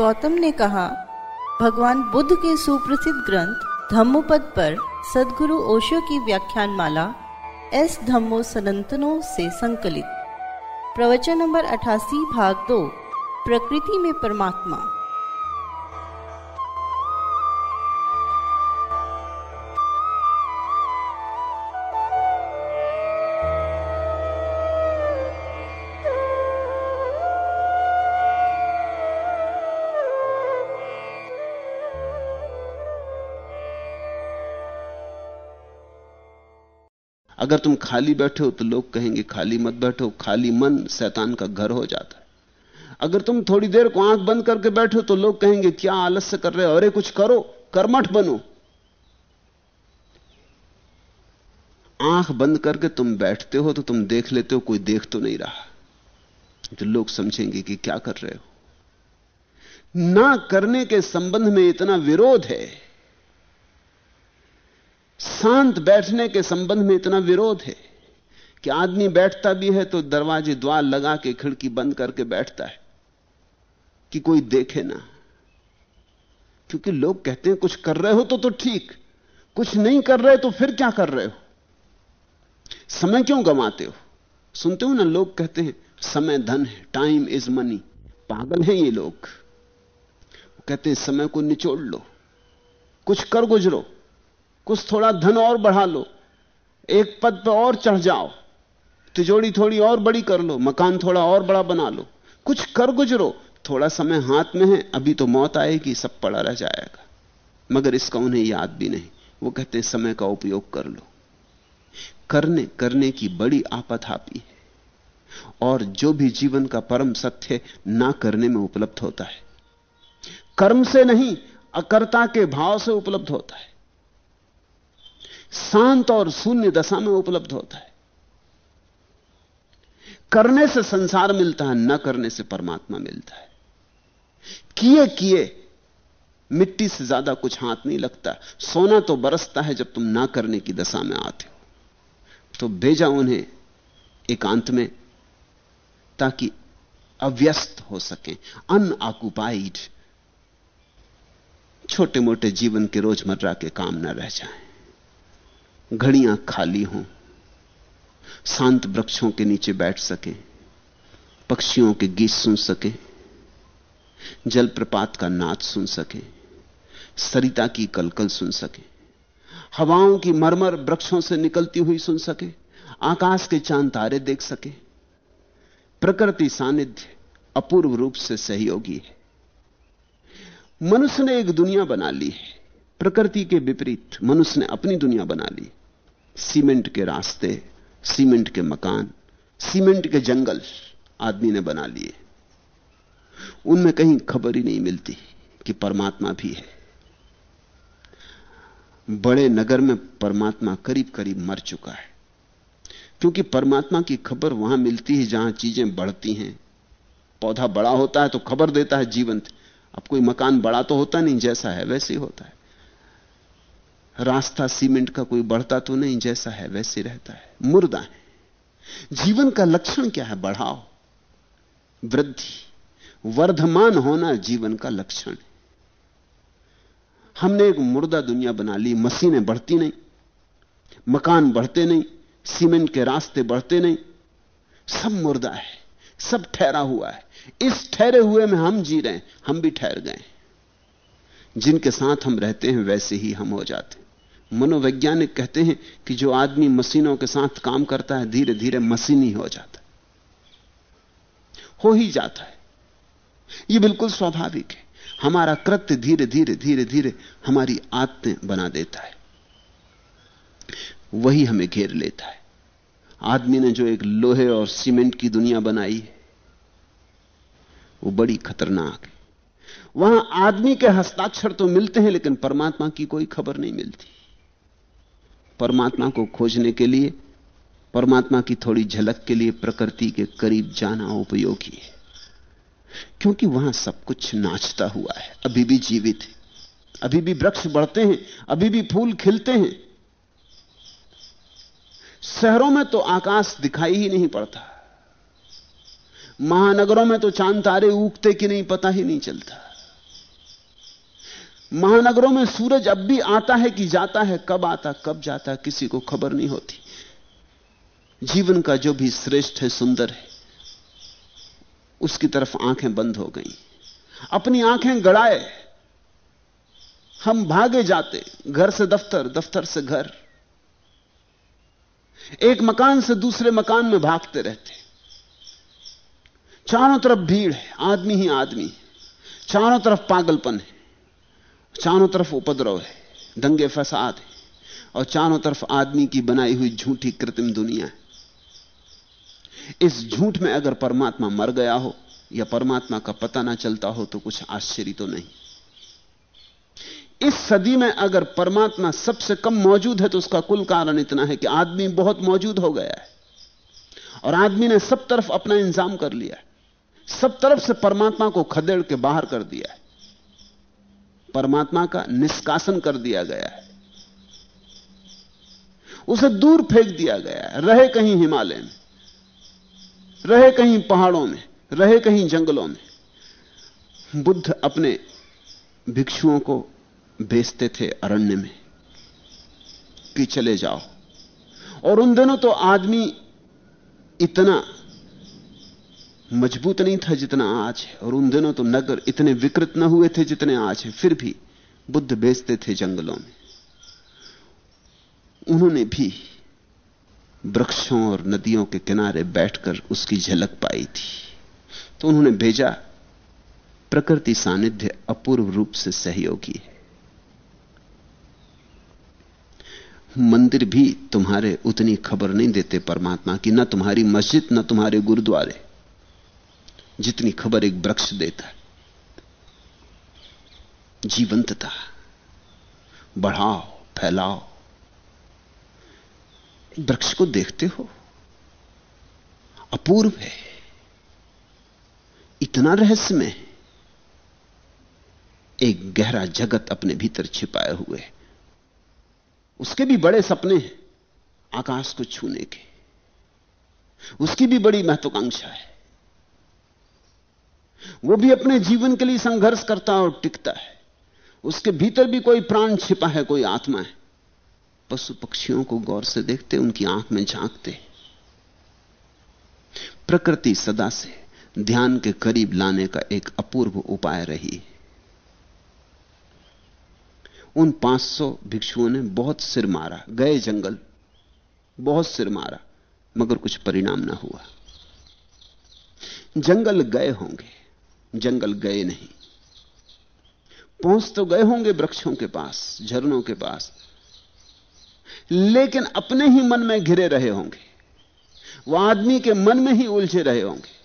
गौतम ने कहा, भगवान बुद्ध के सुप्रसिद्ध ग्रंथ धम्मपद पर सदगुरु ओशो की व्याख्यान माला एस धम्मो सनंतनों से संकलित। प्रवचन नंबर 88 भाग दो, प्रकृति में परमात्मा। अगर तुम खाली बैठे हो तो लोग कहेंगे, खाली मत बैठो, खाली मन शैतान का घर हो जाता है. अगर तुम थोड़ी देर को आँख बंद करके बैठो तो लोग कहेंगे, क्या आलस्य कर रहे हो? अरे कुछ करो, कर्मठ बनो. आँख बंद करके तुम बैठते हो तो तुम देख लेते हो, कोई देख तो नहीं रहा। तो लोग समझेंगे कि क्या कर रहे हो। ना करने के संबंध में इतना विरोध है। शांत बैठने के संबंध में इतना विरोध है कि आदमी बैठता भी है तो दरवाजे द्वार लगा के खिड़की बंद करके बैठता है कि कोई देखे ना। क्योंकि लोग कहते हैं, कुछ कर रहे हो तो तो ठीक, कुछ नहीं कर रहे तो फिर क्या कर रहे हो? समय क्यों गंवाते हो? सुनते हो ना, लोग कहते हैं, समय धन है टाइम इज़ मनी पागल हैं ये लोग। कहते हैं, समय को निचोड़ लो, कुछ कर गुजरो। कुछ थोड़ा धन और बढ़ा लो, एक पद पर और चढ़ जाओ तिजोड़ी थोड़ी और बड़ी कर लो, मकान थोड़ा और बड़ा बना लो, कुछ कर गुजरो, थोड़ा समय हाथ में है, अभी तो मौत आएगी, सब पड़ा रह जाएगा। मगर इसका उन्हें याद भी नहीं, वो कहते हैं, समय का उपयोग कर लो। करने करने की बड़ी आपत आती है। और जो भी जीवन का परम सत्य ना करने में उपलब्ध होता है। कर्म से नहीं, अकर्ता के भाव से उपलब्ध होता है। शांत और शून्य दशा में उपलब्ध होता है। करने से संसार मिलता है, न करने से परमात्मा मिलता है। किए किए, मिट्टी से ज़्यादा कुछ हाथ नहीं लगता। सोना तो बरसता है जब तुम ना करने की दशा में आते हो। तो भेजा उन्हें एकांत में, ताकि अव्यस्त हो सके अनऑक्युपाइड छोटे मोटे जीवन के रोज़मर्रा के काम न रह जाएँ। घड़ियाँ खाली हों, शांत वृक्षों के नीचे बैठ सके, पक्षियों के गीत सुन सके, जलप्रपात का नाच सुन सके, सरिता की कलकल सुन सके, हवाओं की मरमर वृक्षों से निकलती हुई सुन सके, आकाश के चाँद तारे देख सके। प्रकृति सानिध्य अपूर्व रूप से सहयोगी है। मनुष्य ने एक दुनिया बना ली है, प्रकृति के विपरीत मनुष्य ने अपनी दुनिया बना ली सीमेंट के रास्ते, सीमेंट के मकान, सीमेंट के जंगल आदमी ने बना लिए। उनमें कहीं खबर ही नहीं मिलती कि परमात्मा भी है। बड़े नगर में परमात्मा करीब करीब मर चुका है। क्योंकि परमात्मा की खबर वहाँ मिलती है जहाँ चीज़ें बढ़ती हैं। पौधा बड़ा होता है तो खबर देता है जीवंत। अब कोई मकान बड़ा तो होता नहीं, जैसा है वैसे ही होता है। रास्ता सीमेंट का कोई बढ़ता तो नहीं, जैसा है वैसे रहता है। मुर्दा है। जीवन का लक्षण क्या है? बढ़ाओ वृद्धि। वर्धमान होना जीवन का लक्षण हमने एक मुर्दा दुनिया बना ली, मशीनें बढ़ती नहीं, मकान बढ़ते नहीं, सीमेंट के रास्ते बढ़ते नहीं। सब मुर्दा है, सब ठहरा हुआ है। इस ठहरे हुए में हम जी रहे हैं, हम भी ठहर गए जिनके साथ हम रहते हैं, वैसे ही हम हो जाते हैं। मनोवैज्ञानिक कहते हैं कि जो आदमी मशीनों के साथ काम करता है धीरे धीरे मशीनी हो जाता है। हो जाता है। यह बिल्कुल स्वाभाविक है। हमारा कृत्य धीरे धीरे धीरे धीरे हमारी आदतें बना देता है। वही हमें घेर लेता है। आदमी ने जो एक लोहे और सीमेंट की दुनिया बनाई है, वो बड़ी खतरनाक है। वहाँ आदमी के हस्ताक्षर तो मिलते हैं, लेकिन परमात्मा की कोई खबर नहीं मिलती। परमात्मा को खोजने के लिए, परमात्मा की थोड़ी झलक के लिए प्रकृति के करीब जाना उपयोगी है। क्योंकि वहाँ सब कुछ नाचता हुआ है, अभी भी जीवित है, अभी भी वृक्ष बढ़ते हैं, अभी भी फूल खिलते हैं। शहरों में तो आकाश दिखाई ही नहीं पड़ता, महानगरों में तो चाँद तारे उगते कि नहीं पता ही नहीं चलता। महानगरों में सूरज अब भी आता है कि जाता है, कब आता, कब जाता, किसी को खबर नहीं होती। जीवन का जो भी श्रेष्ठ है, सुंदर है, उसकी तरफ़ आँखें बंद हो गई। अपनी आँखें गड़ाए। हम भागे जाते, घर से दफ्तर दफ्तर से घर। एक मकान से दूसरे मकान में भागते रहते। चारों तरफ़ भीड़ है, आदमी ही आदमी। चारों तरफ़ पागलपन है। चारों तरफ़ उपद्रव है, दंगे फसाद है, और चारों तरफ़ आदमी की बनाई हुई झूठी कृत्रिम दुनिया है। इस झूठ में अगर परमात्मा मर गया हो, या परमात्मा का पता ना चलता हो तो कुछ आश्चर्य तो नहीं। इस सदी में अगर परमात्मा सबसे कम मौजूद है तो उसका कुल कारण इतना है कि आदमी बहुत मौजूद हो गया है। और आदमी ने सब तरफ़ अपना इंतज़ाम कर लिया है। सब तरफ़ से परमात्मा को खदेड़ के बाहर कर दिया है। परमात्मा का निष्कासन कर दिया गया है। उसे दूर फेंक दिया गया है। रहे कहीं हिमालय में, रहे कहीं पहाड़ों में, रहे कहीं जंगलों में, बुद्ध अपने भिक्षुओं को बेचते थे अरण्य में कि चले जाओ। और उन दिनों तो आदमी इतना मज़बूत नहीं था जितना आज है। और उन दिनों तो नगर इतने विकृत न हुए थे जितने आज है। फिर भी बुद्ध बेचते थे जंगलों में। उन्होंने भी वृक्षों और नदियों के किनारे बैठकर उसकी झलक पाई थी। तो उन्होंने भेजा प्रकृति सानिध्य अपूर्व रूप से सहयोगी है। मंदिर भी तुम्हारे उतनी खबर नहीं देते परमात्मा की। ना तुम्हारी मस्जिद, ना तुम्हारे गुरुद्वारे। जितनी खबर एक वृक्ष देता है। जीवंतता, बढ़ाओ, फैलाओ। वृक्ष को देखते हो, अपूर्व है। इतना रहस्य में एक गहरा जगत अपने भीतर छिपाए हुए उसके भी बड़े सपने हैं, आकाश को छूने के। उसकी भी बड़ी महत्वाकांक्षा है। वो भी अपने जीवन के लिए संघर्ष करता है और टिकता है। उसके भीतर भी कोई प्राण छिपा है, कोई आत्मा है। पशु पक्षियों को गौर से देखते, उनकी आँख में झांकते। प्रकृति सदा से ध्यान के करीब लाने का एक अपूर्व उपाय रही उन 500 भिक्षुओं ने बहुत सिर मारा। गए जंगल, बहुत सिर मारा, मगर कुछ परिणाम ना हुआ। जंगल गए होंगे। जंगल गए नहीं। पहुँच तो गए होंगे वृक्षों के पास, झरनों के पास। लेकिन अपने ही मन में घिरे रहे होंगे। वह आदमी के मन में ही उलझे रहे होंगे।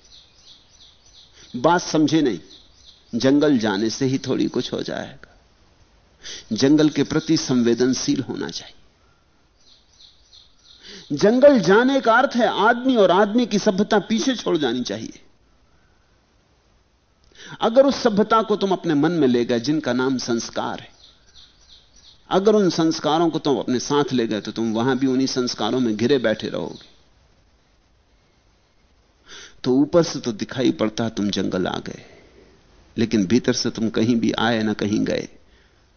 बात समझे नहीं, जंगल जाने से ही थोड़ी कुछ हो जाएगा। जंगल के प्रति संवेदनशील होना चाहिए। जंगल जाने का अर्थ है आदमी और आदमी की सभ्यता पीछे छोड़ जानी चाहिए। अगर उस सभ्यता को तुम अपने मन में ले गए जिनका नाम संस्कार है, अगर उन संस्कारों को तुम अपने साथ ले गए तो तुम वहाँ भी उन्हीं संस्कारों में घिरे बैठे रहोगे। तो ऊपर से तो दिखाई पड़ता तुम जंगल आ गए, लेकिन भीतर से तुम कहीं भी आए ना कहीं गए,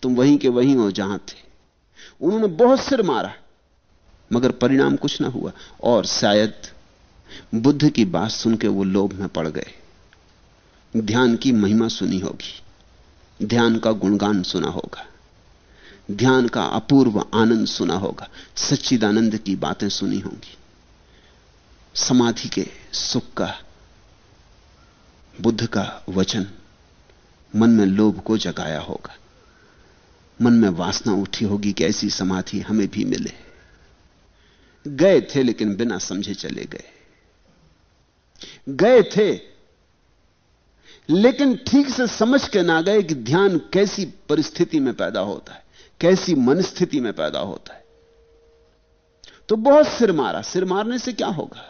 तुम वहीं के वहीं हो जहाँ थे। उन्होंने बहुत सिर मारा, मगर परिणाम कुछ ना हुआ, और शायद बुद्ध की बात सुन के वो लोभ में पड़ गए। ध्यान की महिमा सुनी होगी। ध्यान का गुणगान सुना होगा। ध्यान का अपूर्व आनंद सुना होगा। सच्चिदानंद की बातें सुनी होंगी। समाधि के सुख का, बुद्ध का वचन मन में लोभ को जगाया होगा। मन में वासना उठी होगी कि ऐसी समाधि हमें भी मिले। गए थे लेकिन बिना समझे चले गए। गए थे लेकिन ठीक से समझ के ना गए कि ध्यान कैसी परिस्थिति में पैदा होता है, कैसी मनस्थिति में पैदा होता है। तो बहुत सिर मारा। सिर मारने से क्या होगा?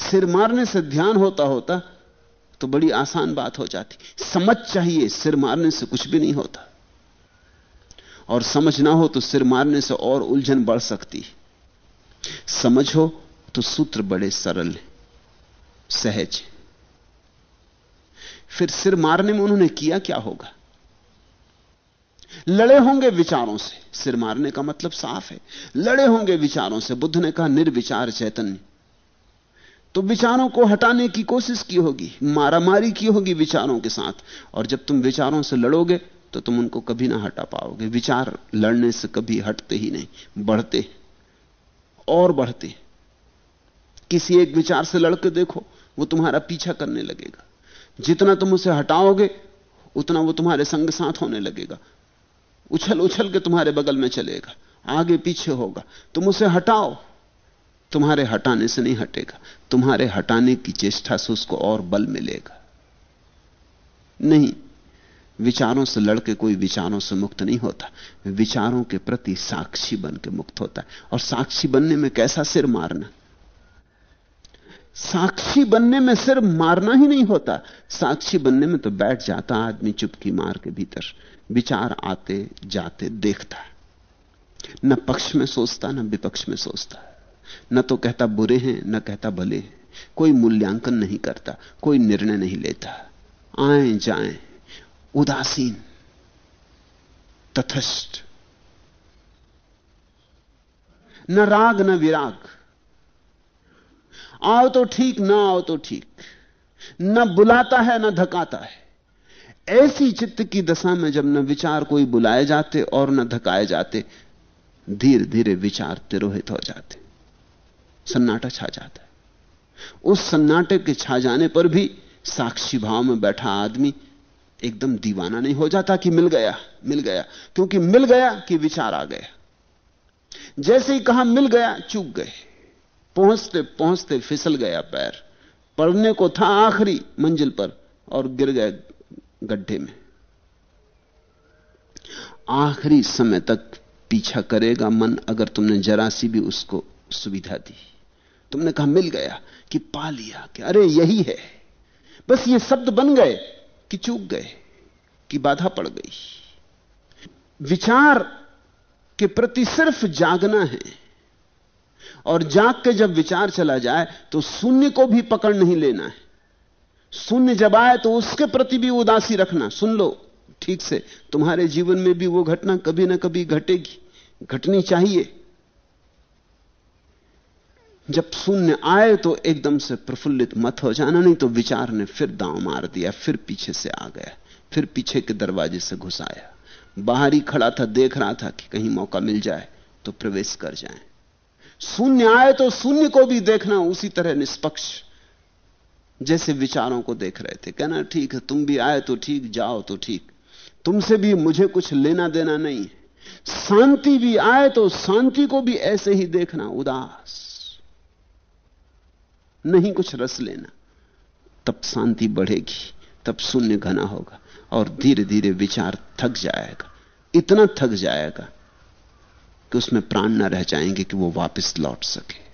सिर मारने से ध्यान होता होता तो बड़ी आसान बात हो जाती। समझ चाहिए, सिर मारने से कुछ भी नहीं होता। और समझ ना हो तो सिर मारने से और उलझन बढ़ सकती समझ हो तो सूत्र बड़े सरल हैं सहज। फिर सिर मारने में उन्होंने किया क्या होगा? लड़े होंगे विचारों से। सिर मारने का मतलब साफ़ है। लड़े होंगे विचारों से। बुद्ध ने कहा, निर्विचार चैतन्य। तो विचारों को हटाने की कोशिश की होगी। मारामारी की होगी विचारों के साथ। और जब तुम विचारों से लड़ोगे तो तुम उनको कभी ना हटा पाओगे। विचार लड़ने से कभी हटते ही नहीं। बढ़ते और बढ़ते किसी एक विचार से लड़के देखो, वो तुम्हारा पीछा करने लगेगा। जितना तुम उसे हटाओगे, उतना वो तुम्हारे संग साथ होने लगेगा। उछल उछल के तुम्हारे बगल में चलेगा, आगे पीछे होगा। तुम उसे हटाओ। तुम्हारे हटाने से नहीं हटेगा, तुम्हारे हटाने की चेष्टा से उसको और बल मिलेगा। नहीं, विचारों से लड़के कोई विचारों से मुक्त नहीं होता। विचारों के प्रति साक्षी बन के मुक्त होता है। और साक्षी बनने में कैसा सिर मारना? साक्षी बनने में सिर्फ़ मारना ही नहीं होता। साक्षी बनने में तो बैठ जाता आदमी चुपकी मार के भीतर। विचार आते जाते देखता न पक्ष में सोचता, न विपक्ष में सोचता न तो कहता बुरे हैं, न कहता भले हैं। कोई मूल्यांकन नहीं करता, कोई निर्णय नहीं लेता। आए जाए, उदासीन, तथस्थ। न राग, न विराग। आओ तो ठीक, ना आओ तो ठीक। न बुलाता है, न धकाता है। ऐसी चित्त की दशा में जब न विचार कोई बुलाए जाते और न धकाए जाते धीरे धीरे विचार तिरोहित हो जाते। सन्नाटा छा जाता है। उस सन्नाटे के छा जाने पर भी साक्षी भाव में बैठा आदमी एकदम दीवाना नहीं हो जाता कि मिल गया मिल गया, क्योंकि मिल गया कि विचार आ गया। जैसे ही कहा मिल गया, चूक गए। पहुँचते पहुँचते फिसल गया पैर। पढ़ने को था आखिरी मंजिल पर और गिर गए गड्ढे में। आखिरी समय तक पीछा करेगा मन अगर तुमने जरा सी भी उसको सुविधा दी। तुमने कहा, मिल गया कि पा लिया कि अरे यही है। बस ये शब्द बन गए कि चूक गए, कि बाधा पड़ गई। विचार के प्रति सिर्फ़ जागना है। और जाग के जब विचार चला जाए तो शून्य को भी पकड़ नहीं लेना है। शून्य जब आए तो उसके प्रति भी उदासी रखना। सुन लो, ठीक से, तुम्हारे जीवन में भी वो घटना कभी ना कभी घटेगी। घटनी चाहिए। जब शून्य आए तो एकदम से प्रफुल्लित मत हो जाना, नहीं तो विचार ने फिर दांव मार दिया, फिर पीछे से आ गया, फिर पीछे के दरवाजे से घुस आया बाहर ही खड़ा था, देख रहा था कि कहीं मौका मिल जाए तो प्रवेश कर जाए। शून्य आए तो शून्य को भी देखना उसी तरह निष्पक्ष। जैसे विचारों को देख रहे थे, कहना ठीक है, तुम भी आए तो ठीक, जाओ तो ठीक। तुमसे भी मुझे कुछ लेना देना नहीं है। शांति भी आए तो शांति को भी ऐसे ही देखना, उदास। नहीं कुछ रस लेना, तब शांति बढ़ेगी, तब शून्य घना होगा, और धीरे धीरे विचार थक जाएगा। इतना थक जाएगा कि उसमें प्राण न रह जाएँगे कि वो वापस लौट सके।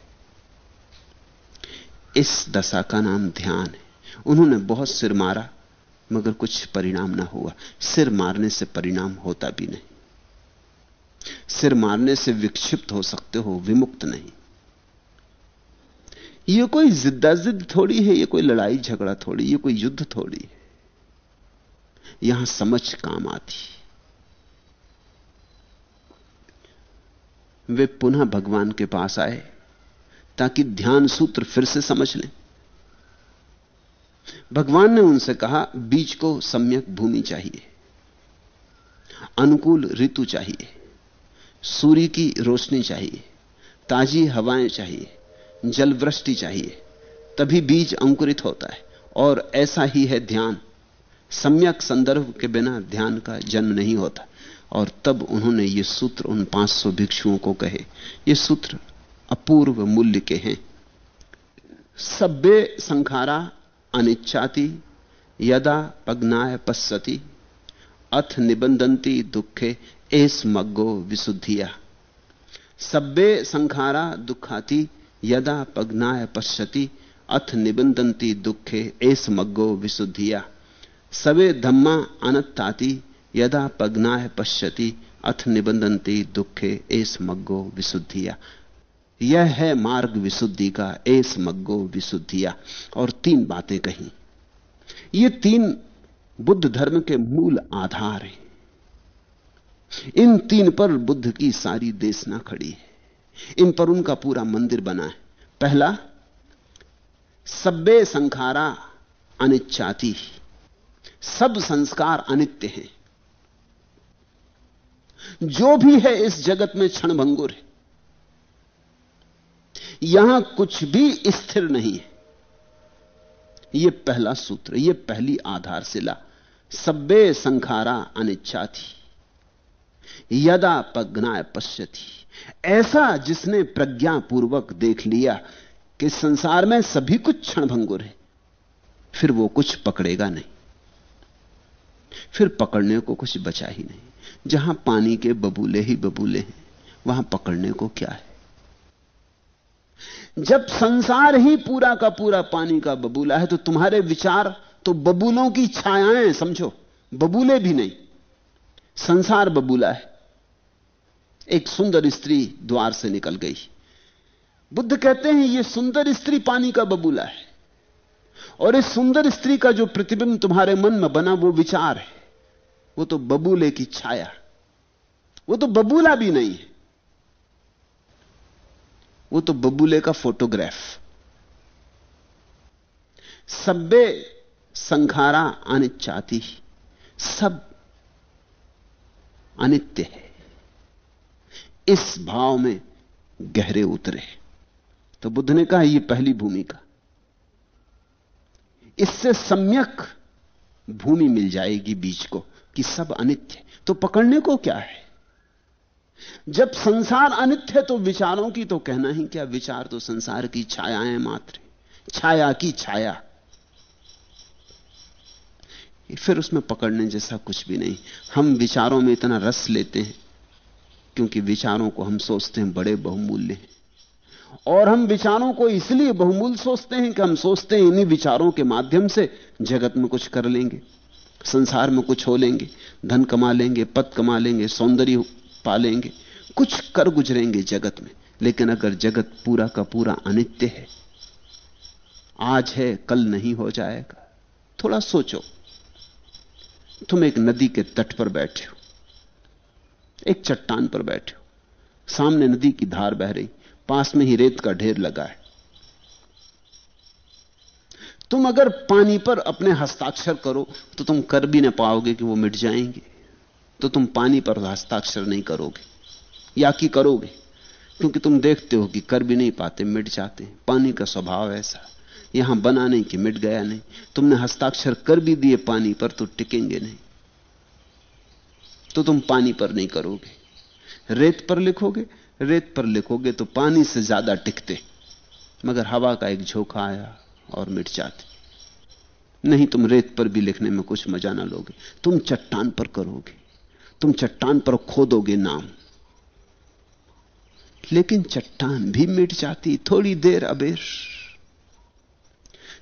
इस दशा का नाम ध्यान है। उन्होंने बहुत सिर मारा, मगर कुछ परिणाम ना हुआ। सिर मारने से परिणाम होता भी नहीं। सिर मारने से विक्षिप्त हो सकते हो, विमुक्त नहीं। ये कोई जिद्दा जिद थोड़ी है, ये कोई लड़ाई झगड़ा थोड़ी, ये कोई युद्ध थोड़ी है। यहाँ समझ काम आती वे पुनः भगवान के पास आए, ताकि ध्यान सूत्र फिर से समझ लें। भगवान ने उनसे कहा, बीज को सम्यक भूमि चाहिए, अनुकूल ऋतु चाहिए, सूर्य की रोशनी चाहिए, ताजी हवाएँ चाहिए जल वृष्टि चाहिए, तभी बीज अंकुरित होता है, और ऐसा ही है ध्यान। सम्यक संदर्भ के बिना ध्यान का जन्म नहीं होता। और तब उन्होंने ये सूत्र उन 500 भिक्षुओं को कहे। ये सूत्र अपूर्व मूल्य के हैं। सभ्य संखारा अनिच्छाति, यदा पग्नाय पश्यति, अथ निबंधंती दुखे, एस मग्गो विशुद्धिया। सभ्य संखारा दुखाती, यदा पग्नाय पश्यति, अथ निबंधंती दुखे, एस मग्गो विशुद्धिया। सवे धम्मा अनत्ताति यदा पग्नाय पश्यति, अथ निबंधंती दुखे एस मग्गो विशुद्धिया। यह है मार्ग विशुद्धि का एस मग्गो विशुद्धिया। और तीन बातें कही। ये तीन बुद्ध धर्म के मूल आधार हैं। इन तीन पर बुद्ध की सारी देशना खड़ी है। इन पर उनका पूरा मंदिर बना है। पहला, सब्बे संखारा अनिच्छाती। सब संस्कार अनित्य हैं। जो भी है इस जगत में क्षणभंगुर है। यहाँ कुछ भी स्थिर नहीं है। यह पहला सूत्र यह पहली आधारशिला, सब्बे संखारा अनिच्छा थी। यदा पग्नाय पश्यती। ऐसा जिसने प्रज्ञापूर्वक देख लिया कि संसार में सभी कुछ क्षणभंगुर है, फिर वो कुछ पकड़ेगा नहीं। फिर पकड़ने को कुछ बचा ही नहीं। जहाँ पानी के बबूले ही बबूले हैं, वहाँ पकड़ने को क्या है? जब संसार ही पूरा का पूरा पानी का बबूला है तो तुम्हारे विचार तो बबूलों की छायाएँ, समझो। बबूले भी नहीं। संसार बबूला है। एक सुंदर स्त्री द्वार से निकल गई। बुद्ध कहते हैं यह सुंदर स्त्री पानी का बबूला है। और इस सुंदर स्त्री का जो प्रतिबिंब तुम्हारे मन में बना, वो विचार है। वो तो बबूले की छाया वो तो बबूला भी नहीं है। वो तो बबूले का फोटोग्राफ। सब्बे संखारा अनिच्छाती सब अनित्य है। इस भाव में गहरे उतरे तो बुद्ध ने कहा यह पहली भूमिका इससे सम्यक भूमि मिल जाएगी बीज को। कि सब अनित्य तो पकड़ने को क्या है? जब संसार अनित्य है तो विचारों की तो कहना ही क्या? विचार तो संसार की छायाएँ मात्र छाया की छाया। फिर उसमें पकड़ने जैसा कुछ भी नहीं। हम विचारों में इतना रस लेते हैं, क्योंकि विचारों को हम सोचते हैं बड़े बहुमूल्य हैं। और हम विचारों को इसलिए बहुमूल्य सोचते हैं कि हम सोचते हैं इन्हीं विचारों के माध्यम से जगत में कुछ कर लेंगे। संसार में कुछ हो लेंगे, धन कमा लेंगे, पद कमा लेंगे, सौंदर्य पालेंगे, कुछ कर गुजरेंगे जगत में, लेकिन अगर जगत पूरा का पूरा अनित्य है, आज है, कल नहीं हो जाएगा। थोड़ा सोचो, तुम एक नदी के तट पर बैठे हो, एक चट्टान पर बैठे हो, सामने नदी की धार बह रही, पास में ही रेत का ढेर लगा है तुम अगर पानी पर अपने हस्ताक्षर करो तो तुम कर भी ना पाओगे कि वो मिट जाएँगे। तो तुम पानी पर हस्ताक्षर नहीं करोगे, या कि करोगे? क्योंकि तुम देखते हो कि कर भी नहीं पाते, मिट जाते पानी का स्वभाव ऐसा, यहाँ बना नहीं कि मिट गया नहीं। तुमने हस्ताक्षर कर भी दिए पानी पर तो टिकेंगे नहीं। तो तुम पानी पर नहीं करोगे। रेत पर लिखोगे, रेत पर लिखोगे तो पानी से ज़्यादा टिकते। मगर हवा का एक झोंका आया और मिट जाती। नहीं, तुम रेत पर भी लिखने में कुछ मज़ा ना लोगे। तुम चट्टान पर करोगे। तुम चट्टान पर खोदोगे नाम। लेकिन चट्टान भी मिट जाती, थोड़ी देर अबेर।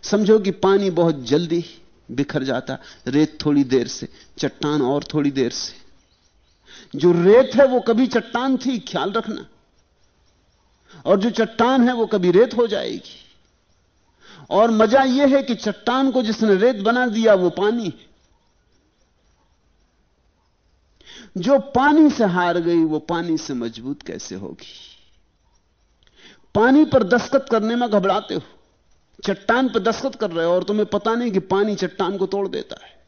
समझो कि पानी बहुत जल्दी बिखर जाता, रेत थोड़ी देर से, चट्टान और थोड़ी देर से। जो रेत है, वो कभी चट्टान थी, ख्याल रखना। और जो चट्टान है, वो कभी रेत हो जाएगी। और मज़ा यह है कि चट्टान को जिसने रेत बना दिया, वो पानी जो पानी से हार गई, वो पानी से मज़बूत कैसे होगी? पानी पर दस्तखत करने में घबराते हो। चट्टान पर दस्तखत कर रहे हो और तुम्हें पता नहीं कि पानी चट्टान को तोड़ देता है।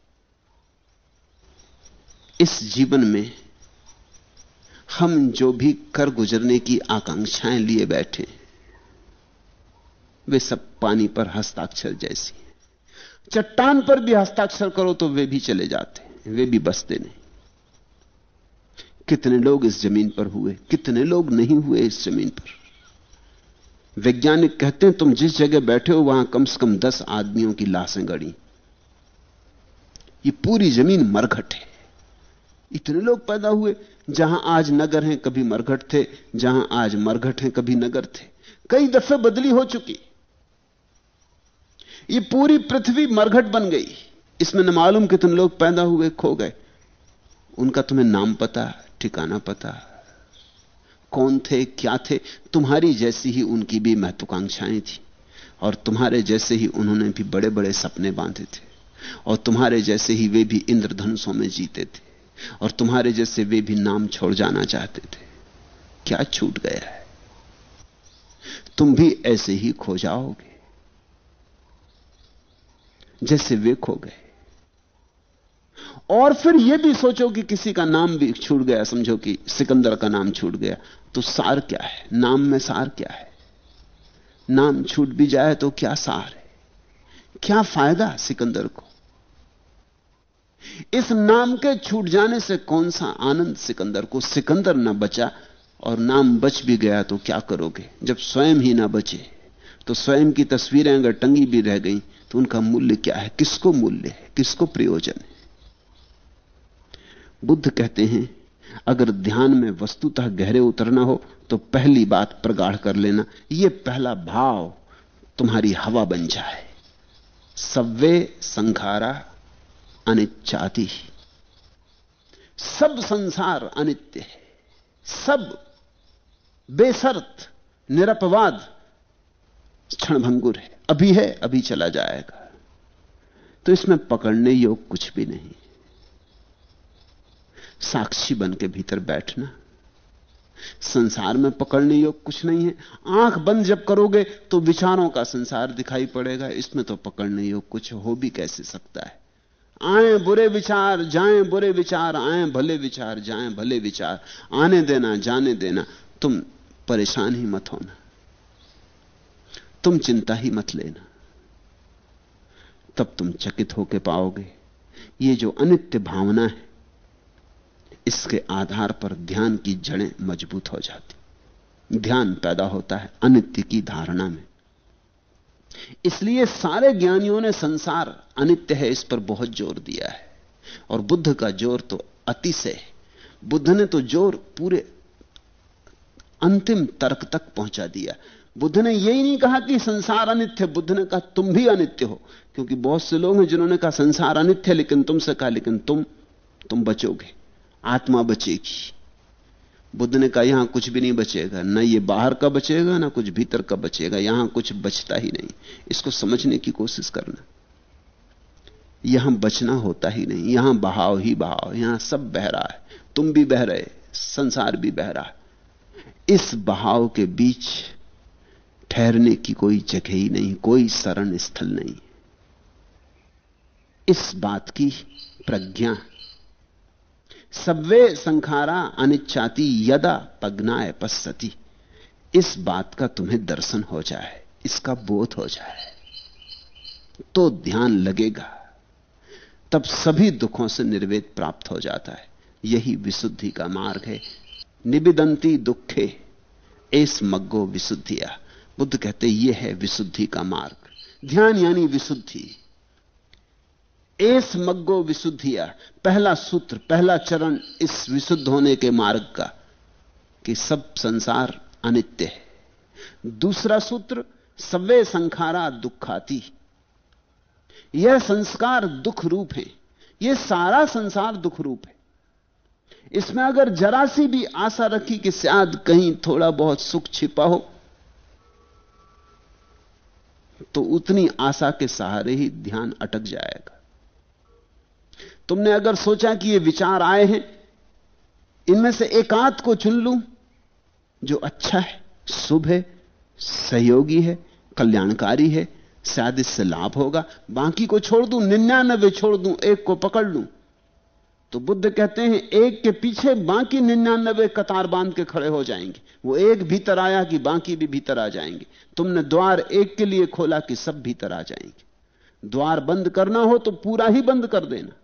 इस जीवन में हम जो भी कर गुजरने की आकांक्षाएँ लिए बैठे वे सब पानी पर हस्ताक्षर जैसी हैं। चट्टान पर भी हस्ताक्षर करो तो वे भी चले जाते वे भी बसते नहीं। कितने लोग इस ज़मीन पर हुए? कितने लोग नहीं हुए इस ज़मीन पर? वैज्ञानिक कहते हैं, तुम जिस जगह बैठे हो, वहाँ कम से कम दस आदमियों की लाशें गड़ी। ये पूरी ज़मीन मरघट है। इतने लोग पैदा हुए, जहाँ आज नगर हैं, कभी मरघट थे, जहाँ आज मरघट हैं, कभी नगर थे। कई दफे बदली हो चुकी। ये पूरी पृथ्वी मरघट बन गई। इसमें न मालूम कितने लोग पैदा हुए, खो गए। उनका तुम्हें नाम पता, ठिकाना पता। कौन थे, क्या थे? तुम्हारी जैसी ही उनकी भी महत्वाकांक्षाएँ थी। और तुम्हारे जैसे ही उन्होंने भी बड़े बड़े सपने बांधे थे। और तुम्हारे जैसे ही वे भी इंद्रधनुषों में जीते थे। और तुम्हारे जैसे वे भी नाम छोड़ जाना चाहते थे। क्या छूट गया है? तुम भी ऐसे ही खो जाओगे। जैसे वे खो गए। और फिर यह भी सोचो कि किसी का नाम भी छूट गया, समझो कि सिकंदर का नाम छूट गया तो सार क्या है? नाम में सार क्या है? नाम छूट भी जाए तो क्या सार है? क्या फ़ायदा सिकंदर को? इस नाम के छूट जाने से कौन सा आनंद सिकंदर को? सिकंदर ना बचा और नाम बच भी गया तो क्या करोगे? जब स्वयं ही ना बचे तो स्वयं की तस्वीरें अगर टंगी भी रह गई तो उनका मूल्य क्या है? किसको मूल्य है? किसको प्रयोजन है? बुद्ध कहते हैं, अगर ध्यान में वस्तुतः गहरे उतरना हो तो पहली बात प्रगाढ़ कर लेना। यह पहला भाव तुम्हारी हवा बन जाए। सव्वे संखारा अनिच्छाती। सब संसार अनित्य है। सब बेसर्त निरपवाद क्षणभंगुर है। अभी है, अभी चला जाएगा। तो इसमें पकड़ने योग कुछ भी नहीं। साक्षी बन के भीतर बैठना, संसार में पकड़ने योग कुछ नहीं है। आँख बंद जब करोगे तो विचारों का संसार दिखाई पड़ेगा। इसमें तो पकड़ने योग कुछ हो भी कैसे सकता है? आए बुरे विचार, जाएँ बुरे विचार, आए भले विचार, जाएँ भले विचार। आने देना, जाने देना। तुम परेशान ही मत होना। तुम चिंता ही मत लेना। तब तुम चकित होकर पाओगे, ये जो अनित्य भावना है, इसके आधार पर ध्यान की जड़ें मज़बूत हो जाती। ध्यान पैदा होता है अनित्य की धारणा में। इसलिए सारे ज्ञानियों ने संसार अनित्य है, इस पर बहुत ज़ोर दिया है। और बुद्ध का ज़ोर तो अतिशय है। बुद्ध ने तो ज़ोर पूरे अंतिम तर्क तक पहुँचा दिया। बुद्ध ने यही नहीं कहा कि संसार अनित्य बुद्ध ने कहा, तुम भी अनित्य हो। क्योंकि बहुत से लोग हैं जिन्होंने कहा, संसार अनित्य लेकिन तुमसे कहा, लेकिन तुम तुम बचोगे। आत्मा बचेगी। बुद्ध ने कहा, यहाँ कुछ भी नहीं बचेगा। ना ये बाहर का बचेगा, ना कुछ भीतर का बचेगा। यहाँ कुछ बचता ही नहीं। इसको समझने की कोशिश करना। यहाँ बचना होता ही नहीं। यहाँ बहाव ही बहाव यहाँ सब बह रहा है। तुम भी बह रहे संसार भी बह रहा है। इस बहाव के बीच ठहरने की कोई जगह ही नहीं, कोई शरण स्थल नहीं। इस बात की प्रज्ञा। सब्वे संखारा अनिच्छाती यदा पगनाए पश्यति। इस बात का तुम्हें दर्शन हो जाए, इसका बोध हो जाए। तो ध्यान लगेगा। तब सभी दुखों से निर्वेद प्राप्त हो जाता है। यही विशुद्धि का मार्ग है। निबिदंती दुखे, एस मग्गो विशुद्धिया। बुद्ध कहते यह है विशुद्धि का मार्ग। ध्यान यानी विशुद्धि। एस मग्गो विशुद्धिया, पहला सूत्र, पहला चरण इस विशुद्ध होने के मार्ग का, कि सब संसार अनित्य है। दूसरा सूत्र सवे संखारा दुखाती। यह संस्कार दुख रूप है। यह सारा संसार दुख रूप है। इसमें अगर जरा सी भी आशा रखी कि शायद कहीं थोड़ा बहुत सुख छिपा हो तो उतनी आशा के सहारे ही ध्यान अटक जाएगा। तुमने अगर सोचा कि ये विचार आए हैं, इनमें से एकांत को चुन लूँ, जो अच्छा है, शुभ है, सहयोगी है, कल्याणकारी है, शायद इससे लाभ होगा। बाकी को छोड़ दूँ निन्यानबे छोड़ दूँ, एक को पकड़ लूँ। तो बुद्ध कहते हैं, एक के पीछे बाकी निन्यानबे कतार बाँध के खड़े हो जाएँगे। वो एक भीतर आया कि बाकी भी भीतर आ जाएँगे। तुमने द्वार एक के लिए खोला कि सब भीतर आ जाएँगे। द्वार बंद करना हो तो पूरा ही बंद कर देना।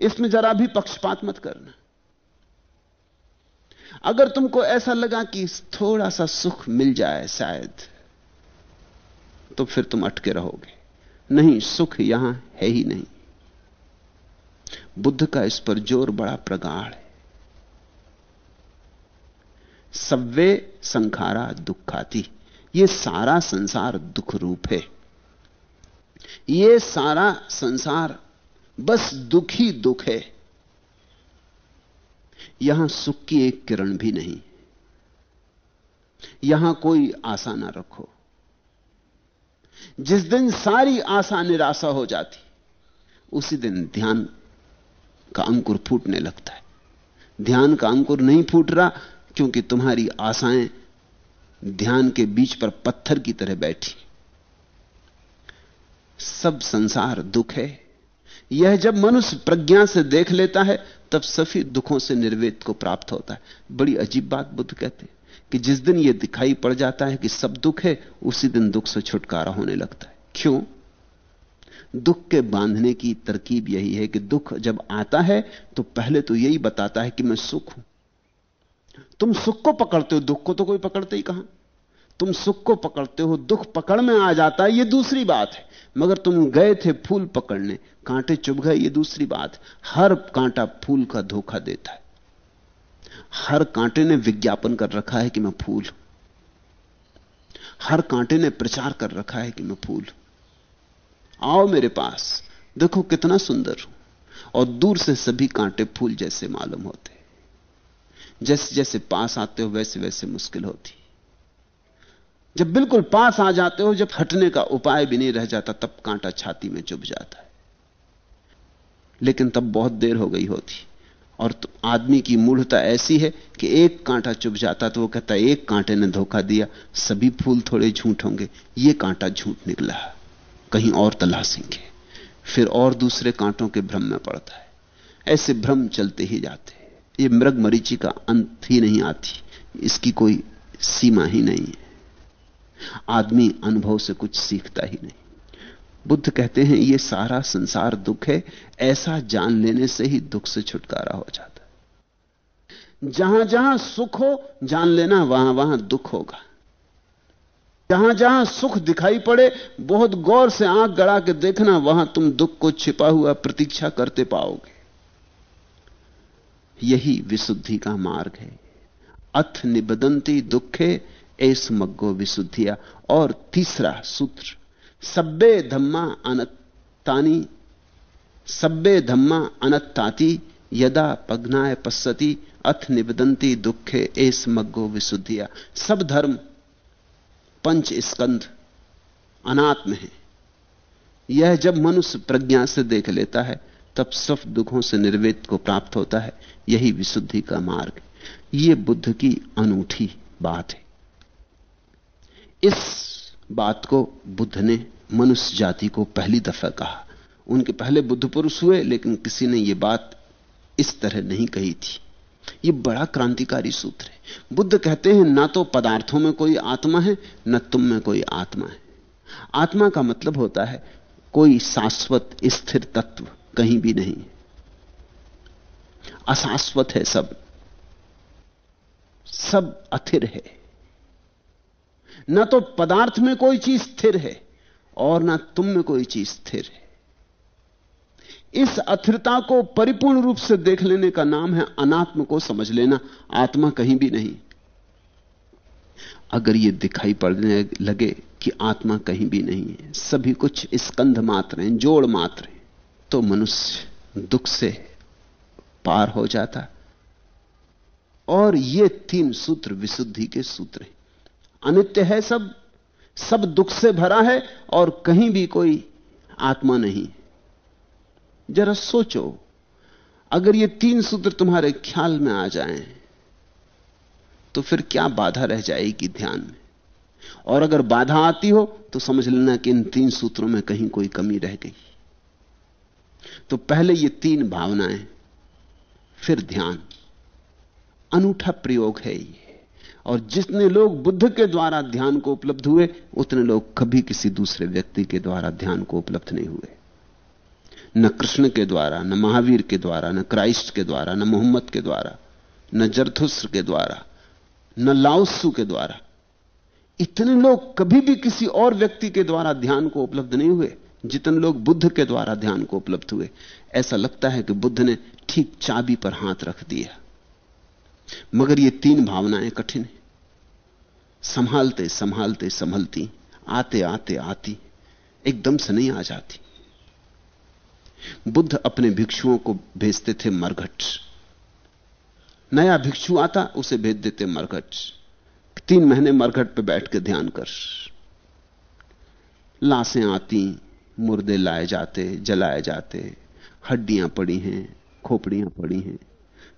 इसमें जरा भी पक्षपात मत करना। अगर तुमको ऐसा लगा कि थोड़ा सा सुख मिल जाए शायद तो फिर तुम अटके रहोगे। नहीं, सुख यहाँ है ही नहीं। बुद्ध का इस पर ज़ोर बड़ा प्रगाढ़ है। सव्वे संखारा दुखाती, ये सारा संसार दुख रूप है। ये सारा संसार बस दुख ही दुख है। यहाँ सुख की एक किरण भी नहीं। यहाँ कोई आशा ना रखो। जिस दिन सारी आशा निराशा हो जाती, उसी दिन ध्यान का अंकुर फूटने लगता है। ध्यान का अंकुर नहीं फूट रहा, क्योंकि तुम्हारी आशाएँ ध्यान के बीच पर पत्थर की तरह बैठी। सब संसार दुख है। यह जब मनुष्य प्रज्ञा से देख लेता है, तब सभी दुखों से निर्वेद को प्राप्त होता है। बड़ी अजीब बात बुद्ध कहते हैं कि जिस दिन यह दिखाई पड़ जाता है कि सब दुख है, उसी दिन दुख से छुटकारा होने लगता है। क्यों? दुख के बांधने की तरकीब यही है कि दुख जब आता है तो पहले तो यही बताता है कि मैं सुख हूँ। तुम सुख को पकड़ते हो, दुख को तो कोई पकड़ते ही कहाँ? तुम सुख को पकड़ते हो, दुख पकड़ में आ जाता है यह दूसरी बात है। मगर तुम गए थे फूल पकड़ने, कांटे चुभ गए यह दूसरी बात हर कांटा फूल का धोखा देता है। हर कांटे ने विज्ञापन कर रखा है कि मैं फूल हर कांटे ने प्रचार कर रखा है कि मैं फूल हूँ। आओ मेरे पास, देखो कितना सुंदर हूँ। और दूर से सभी कांटे फूल जैसे मालूम होते। जैसे जैसे पास आते हो, वैसे वैसे मुश्किल होती। जब बिल्कुल पास आ जाते हो, जब हटने का उपाय भी नहीं रह जाता, तब कांटा छाती में चुभ जाता है। लेकिन तब बहुत देर हो गई होती। और तो आदमी की मूढ़ता ऐसी है कि एक कांटा चुभ जाता तो वो कहता, एक कांटे ने धोखा दिया, सभी फूल थोड़े झूठ होंगे, ये कांटा झूठ निकला कहीं और तलाशेंगे। फिर और दूसरे कांटों के भ्रम में पड़ता है। ऐसे भ्रम चलते ही जाते ये मृग मरीची का अंत ही नहीं आती। इसकी कोई सीमा ही नहीं है। आदमी अनुभव से कुछ सीखता ही नहीं। बुद्ध कहते हैं यह सारा संसार दुख है। ऐसा जान लेने से ही दुख से छुटकारा हो जाता है। जहाँ जहाँ सुख हो, जान लेना, वहाँ वहाँ दुख होगा। जहाँ जहाँ सुख दिखाई पड़े, बहुत गौर से आँख गड़ा के देखना, वहाँ तुम दुख को छिपा हुआ प्रतीक्षा करते पाओगे। यही विशुद्धि का मार्ग है। अथ निबदंती दुखे, एस मग्गो विशुद्धिया। और तीसरा सूत्र, सब्बे धम्मा अनत्तानी, सब्बे धम्मा अनत्ताती, यदा पग्नाय पश्यति, अथ निबदंती दुखे, एस मग्गो विशुद्धिया। सब धर्म पंच स्कंध अनात्म है। यह जब मनुष्य प्रज्ञा से देख लेता है, तब सब दुखों से निर्वेद को प्राप्त होता है। यही विशुद्धि का मार्ग यह बुद्ध की अनूठी बात है। इस बात को बुद्ध ने मनुष्य जाति को पहली दफ़ा कहा। उनके पहले बुद्ध पुरुष हुए, लेकिन किसी ने यह बात इस तरह नहीं कही थी। यह बड़ा क्रांतिकारी सूत्र है। बुद्ध कहते हैं, ना तो पदार्थों में कोई आत्मा है, न तुम में कोई आत्मा है। आत्मा का मतलब होता है, कोई शाश्वत स्थिर तत्व कहीं भी नहीं अशाश्वत है सब। सब अथिर है। न तो पदार्थ में कोई चीज़ स्थिर है, और ना तुम में कोई चीज़ स्थिर है। इस अथिरता को परिपूर्ण रूप से देख लेने का नाम है अनात्म को समझ लेना, आत्मा कहीं भी नहीं। अगर यह दिखाई पड़ने लगे कि आत्मा कहीं भी नहीं है, सभी कुछ स्कंध मात्र हैं, जोड़ मात्र हैं तो मनुष्य दुख से पार हो जाता। और ये तीन सूत्र विशुद्धि के सूत्र हैं। अनित्य है सब सब दुख से भरा है, और कहीं भी कोई आत्मा नहीं जरा सोचो, अगर ये तीन सूत्र तुम्हारे ख्याल में आ जाएँ तो फिर क्या बाधा रह जाएगी ध्यान में? और अगर बाधा आती हो तो समझ लेना कि इन तीन सूत्रों में कहीं कोई कमी रह गई। तो पहले ये तीन भावनाएँ, फिर ध्यान। अनूठा प्रयोग है ये। और जितने लोग बुद्ध के द्वारा ध्यान को उपलब्ध हुए, उतने लोग कभी किसी दूसरे व्यक्ति के द्वारा ध्यान को उपलब्ध नहीं हुए। न कृष्ण के द्वारा, न महावीर के द्वारा, न क्राइस्ट के द्वारा, न मोहम्मद के द्वारा, न जरथुस्र के द्वारा, न लाउसू के द्वारा। इतने लोग कभी भी किसी और व्यक्ति के द्वारा ध्यान को उपलब्ध नहीं हुए, जितने लोग बुद्ध के द्वारा ध्यान को उपलब्ध हुए। ऐसा लगता है कि बुद्ध ने ठीक चाबी पर हाथ रख दिया। मगर ये तीन भावनाएँ कठिन है। संभालते संभालते, संभलती, आते आते, आती, एकदम से नहीं आ जाती। बुद्ध अपने भिक्षुओं को भेजते थे मरघट। नया भिक्षु आता, उसे भेज देते मरघट। तीन महीने मरघट पर बैठ के ध्यान कर। लाशें आती, मुर्दे लाए जाते, जलाए जाते। हड्डियाँ पड़ी हैं, खोपड़ियाँ पड़ी हैं।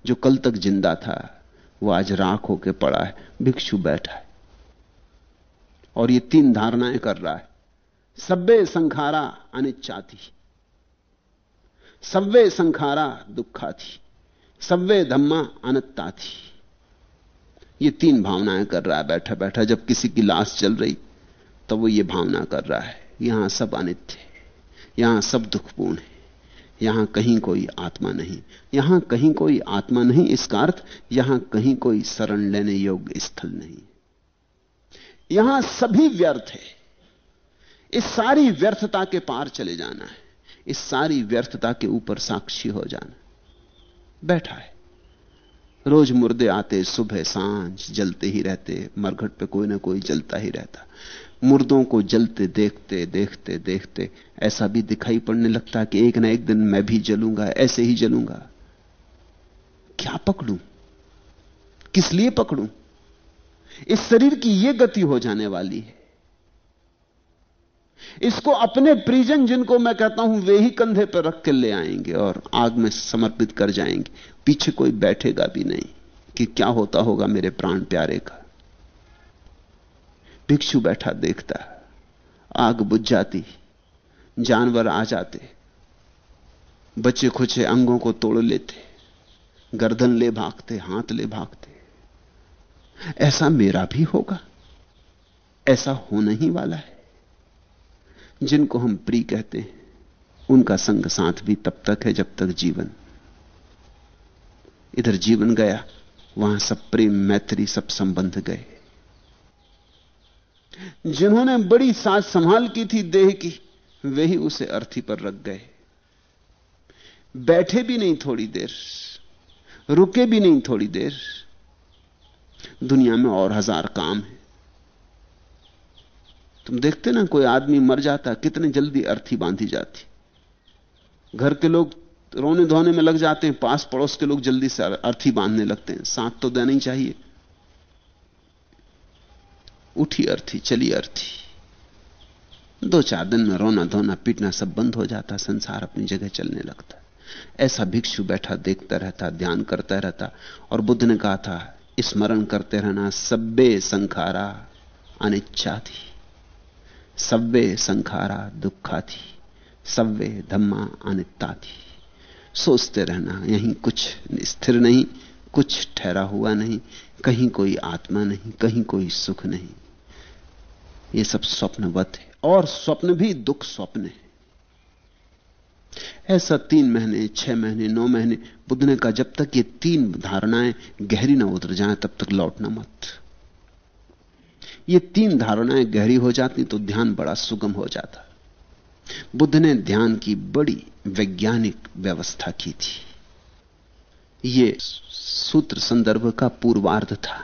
जो कल तक ज़िंदा था, वो आज राख होके पड़ा है, भिक्षु बैठा है। और ये तीन धारणाएँ कर रहा है। सब्बे संखारा अनिच्छाती। सव्वे संखारा दुखा थी सव्वे धम्मा अनत्ता थी। ये तीन भावनाएँ कर रहा है बैठा बैठा जब किसी की लाश चल रही तो वो ये भावना कर रहा है, यहाँ सब अनित्य है, यहाँ सब दुखपूर्ण है, यहाँ कहीं कोई आत्मा नहीं, यहाँ कहीं कोई आत्मा नहीं, इसका अर्थ यहाँ कहीं कोई शरण लेने योग्य स्थल नहीं। यहाँ सभी व्यर्थ है, इस सारी व्यर्थता के पार चले जाना है। इस सारी व्यर्थता के ऊपर साक्षी हो जाना। बैठा है। रोज मुर्दे आते, सुबह, साँझ, जलते ही रहते, मरघट पे कोई ना कोई जलता ही रहता। मुर्दों को जलते, देखते देखते देखते, ऐसा भी दिखाई पड़ने लगता कि एक ना एक दिन मैं भी जलूँगा, ऐसे ही जलूँगा। क्या पकड़ू? किस लिए पकड़ू? इस शरीर की यह गति हो जाने वाली है। इसको अपने परिजन जिनको मैं कहता हूँ, वे ही कंधे पर रख के ले आएँगे और आग में समर्पित कर जाएँगे। पीछे कोई बैठेगा भी नहीं कि क्या होता होगा मेरे प्राण प्यारे का। भिक्षु बैठा देखता, आग बुझ जाती, जानवर आ जाते, बच्चे खुचे अंगों को तोड़ लेते, गर्दन ले भागते, हाथ ले भागते। ऐसा मेरा भी होगा, ऐसा होने ही वाला है। जिनको हम प्री कहते हैं, उनका संग साथ भी तब तक है जब तक जीवन। इधर जीवन गया, वहाँ सब प्रेम, मैत्री, सब संबंध गए। जिन्होंने बड़ी साज संभाल की थी देह की, वे ही उसे अर्थी पर रख गए। बैठे भी नहीं थोड़ी देर, रुके भी नहीं थोड़ी देर। दुनिया में और हज़ार काम है। तुम देखते ना कोई आदमी मर जाता, कितने जल्दी अर्थी बांधी जाती। घर के लोग रोने धोने में लग जाते हैं पास पड़ोस के लोग जल्दी से अर्थी बांधने लगते हैं। साथ तो देना ही चाहिए। उठी अर्थी, चली अर्थी। दो चार दिन में रोना धोना पीटना सब बंद हो जाता, संसार अपनी जगह चलने लगता। ऐसा भिक्षु बैठा, देखता रहता, ध्यान करता रहता, और बुद्ध ने कहा था, स्मरण करते रहना, सब्बे संखारा अनिच्छा थी सव्वे संखारा दुखा थी सव्वे धम्मा अनित्ता थी। सोचते रहना, यहीं कुछ स्थिर नहीं, कुछ ठहरा हुआ नहीं, कहीं कोई आत्मा नहीं, कहीं कोई सुख नहीं। ये सब स्वप्नवत है, और स्वप्न भी दुख स्वप्न है। ऐसा तीन महीने, छह महीने, नौ महीने बुद्ध ने कहा जब तक ये तीन धारणाएँ गहरी ना उतर जाए, तब तक लौटना मत। ये तीन धारणाएँ गहरी हो जाती तो ध्यान बड़ा सुगम हो जाता। बुद्ध ने ध्यान की बड़ी वैज्ञानिक व्यवस्था की थी। ये सूत्र संदर्भ का पूर्वार्ध था।